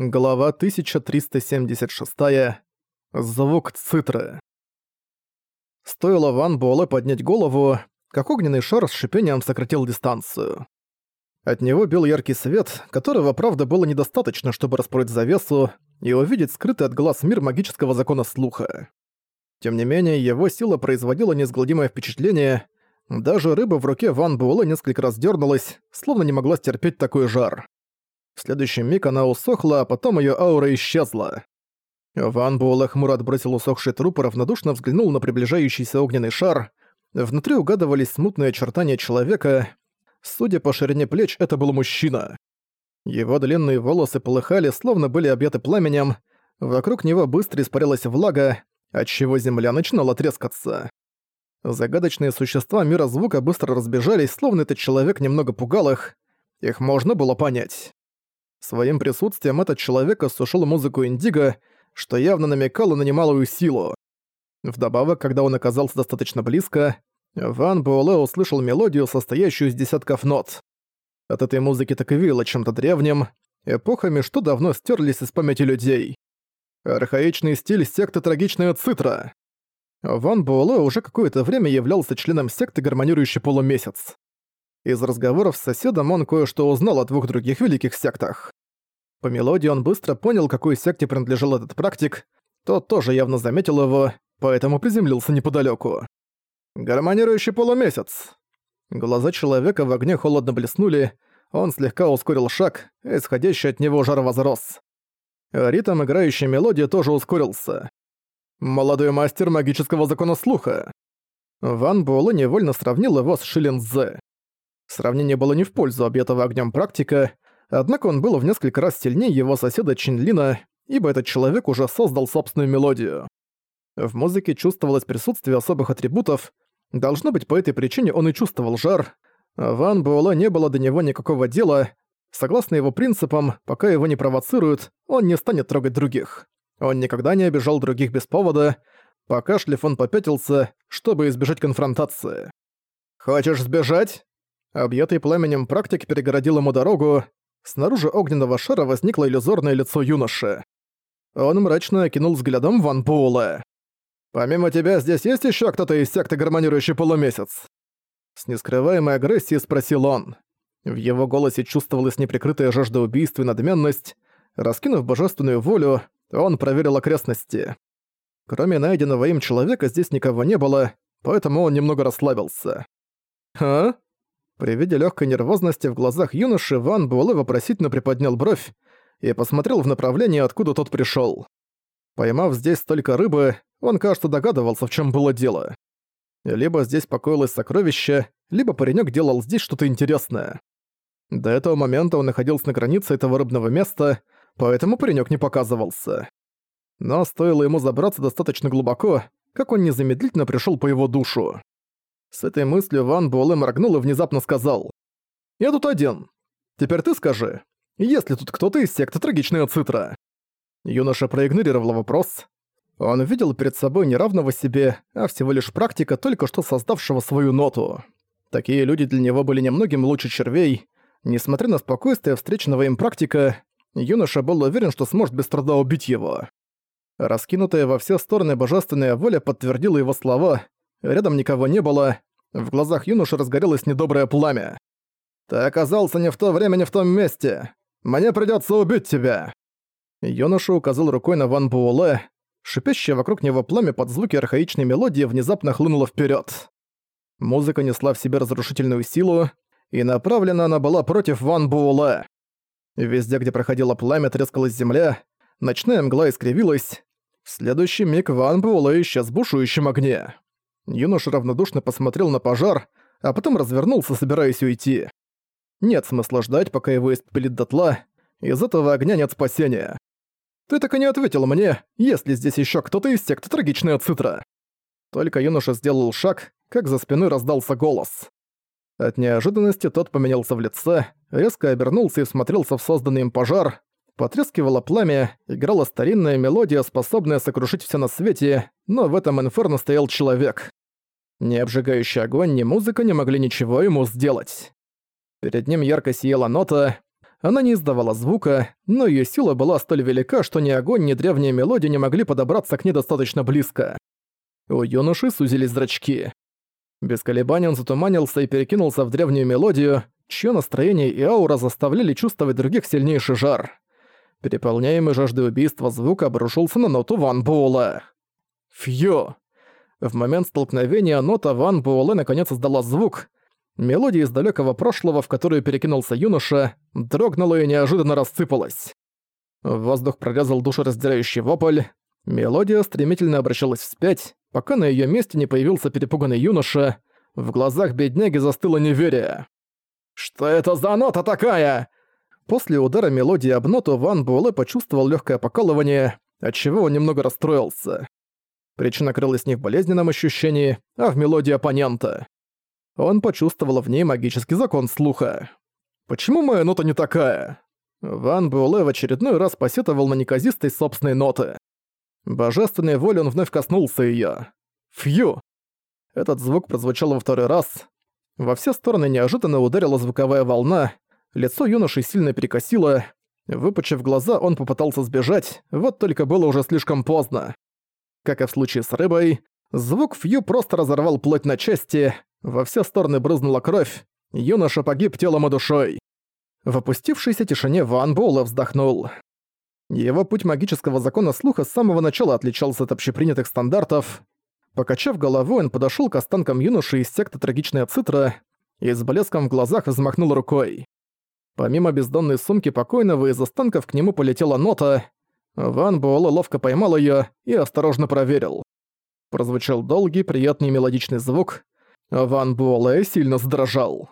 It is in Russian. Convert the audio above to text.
Глава 1376. Звук цитры. Стоило Ван Буэлэ поднять голову, как огненный шар с шипением сократил дистанцию. От него бил яркий свет, которого, правда, было недостаточно, чтобы распороть завесу и увидеть скрытый от глаз мир магического закона слуха. Тем не менее, его сила производила неизгладимое впечатление, даже рыба в руке Ван Буэлэ несколько раз дернулась, словно не могла стерпеть такой жар. В следующий миг она усохла, а потом её аура исчезла. Ван Буэлэ хмуро отбросил усохший труп и равнодушно взглянул на приближающийся огненный шар. Внутри угадывались смутные очертания человека. Судя по ширине плеч, это был мужчина. Его длинные волосы полыхали, словно были объяты пламенем. Вокруг него быстро испарялась влага, отчего земля начинала трескаться. Загадочные существа мира звука быстро разбежались, словно этот человек немного пугал их. Их можно было понять. Своим присутствием этот человек осушил музыку Индиго, что явно намекало на немалую силу. Вдобавок, когда он оказался достаточно близко, Ван Буэлэ услышал мелодию, состоящую из десятков нот. От этой музыки так и веяло чем-то древним, эпохами, что давно стерлись из памяти людей. Архаичный стиль секты Трагичная Цитра. Ван Буэлэ уже какое-то время являлся членом секты Гармонирующий Полумесяц. Из разговоров с соседом он кое-что узнал о двух других великих сектах. По мелодии он быстро понял, какой секте принадлежал этот практик, тот тоже явно заметил его, поэтому приземлился неподалеку. «Гармонирующий полумесяц!» Глаза человека в огне холодно блеснули, он слегка ускорил шаг, исходящий от него жар возрос. Ритм играющей мелодии тоже ускорился. «Молодой мастер магического закона слуха!» Ван Буэлэ невольно сравнил его с Шилин Зе. Сравнение было не в пользу объятого огнем практика, однако он был в несколько раз сильнее его соседа Чинлина, ибо этот человек уже создал собственную мелодию. В музыке чувствовалось присутствие особых атрибутов, должно быть, по этой причине он и чувствовал жар. Ван Буэлэ не было до него никакого дела, согласно его принципам, пока его не провоцируют, он не станет трогать других. Он никогда не обижал других без повода, покашлив он попятился, чтобы избежать конфронтации. «Хочешь сбежать?» Объятый пламенем практик перегородил ему дорогу. Снаружи огненного шара возникло иллюзорное лицо юноши. Он мрачно окинул взглядом Ван Буэлэ. «Помимо тебя здесь есть еще кто-то из секты гармонирующий полумесяц?» С нескрываемой агрессией спросил он. В его голосе чувствовалась неприкрытая жажда убийства и надменность. Раскинув божественную волю, он проверил окрестности. Кроме найденного им человека здесь никого не было, поэтому он немного расслабился. «А?» При виде легкой нервозности в глазах юноши Ван Буэлэ вопросительно приподнял бровь и посмотрел в направлении, откуда тот пришел. Поймав здесь столько рыбы, он, кажется, догадывался, в чем было дело. Либо здесь покоилось сокровище, либо паренек делал здесь что-то интересное. До этого момента он находился на границе этого рыбного места, поэтому паренек не показывался. Но стоило ему забраться достаточно глубоко, как он незамедлительно пришел по его душу. С этой мыслью Ван Буэлэ моргнул и внезапно сказал. «Я тут один. Теперь ты скажи, есть ли тут кто-то из секты Трагичная Цитра?» Юноша проигнорировал вопрос. Он видел перед собой не равного себе, а всего лишь практика, только что создавшего свою ноту. Такие люди для него были немногим лучше червей. Несмотря на спокойствие встреченного им практика, юноша был уверен, что сможет без труда убить его. Раскинутая во все стороны божественная воля подтвердила его слова, Рядом никого не было. В глазах юноши разгорелось недоброе пламя. «Ты оказался не в то время, не в том месте. Мне придётся убить тебя!» Юноша указал рукой на Ван Буэлэ. Шипящее вокруг него пламя под звуки архаичной мелодии внезапно хлынуло вперёд. Музыка несла в себе разрушительную силу, и направлена она была против Ван Буэлэ. Везде, где проходило пламя, трескалась земля, ночная мгла искривилась. В следующий миг Ван Буэлэ исчез в бушующем огне. Юноша равнодушно посмотрел на пожар, а потом развернулся, собираясь уйти. Нет смысла ждать, пока его испепелит дотла. Из этого огня нет спасения. Ты так и не ответил мне, есть ли здесь еще кто-то из секты Трагичная Цитра. Только юноша сделал шаг, как за спиной раздался голос. От неожиданности тот поменялся в лице, резко обернулся и смотрелся в созданный им пожар. Потрескивало пламя, играла старинная мелодия, способная сокрушить все на свете, но в этом инферно стоял человек. Ни обжигающий огонь, ни музыка не могли ничего ему сделать. Перед ним ярко сияла нота. Она не издавала звука, но её сила была столь велика, что ни огонь, ни древняя мелодия не могли подобраться к ней достаточно близко. У юноши сузились зрачки. Без колебаний он затуманился и перекинулся в древнюю мелодию, чье настроение и аура заставляли чувствовать других сильнейший жар. Переполняемый жаждой убийства звук обрушился на ноту Ван Буэлла. Фью! В момент столкновения нота Ван Буэлэ наконец издала звук, Мелодия из далекого прошлого, в которую перекинулся юноша, дрогнула и неожиданно рассыпалась. Воздух прорезал душераздирающий вопль. Мелодия стремительно обращалась вспять, пока на ее месте не появился перепуганный юноша. В глазах бедняги застыло неверие. «Что это за нота такая?» После удара мелодии об ноту Ван Буэлэ почувствовал легкое покалывание, отчего он немного расстроился. Причина крылась не в болезненном ощущении, а в мелодии оппонента. Он почувствовал в ней магический закон слуха. «Почему моя нота не такая?» Ван Буэлэ в очередной раз посетовал на неказистость собственной ноты. Божественной волей он вновь коснулся её. Фью! Этот звук прозвучал во второй раз. Во все стороны неожиданно ударила звуковая волна, лицо юноши сильно перекосило. Выпучив глаза, он попытался сбежать, вот только было уже слишком поздно. Как и в случае с рыбой, звук Фью просто разорвал плоть на части, во все стороны брызнула кровь. Юноша погиб телом и душой. В опустившейся тишине Ван Боула вздохнул. Его путь магического закона слуха с самого начала отличался от общепринятых стандартов. Покачав головой, он подошёл к останкам юноши из секты Трагичная Цитра и с блеском в глазах взмахнул рукой. Помимо бездонной сумки покойного, из останков к нему полетела нота. Ван Буэлэ ловко поймал её и осторожно проверил. Прозвучал долгий, приятный мелодичный звук, Ван Буэлэ сильно задрожал.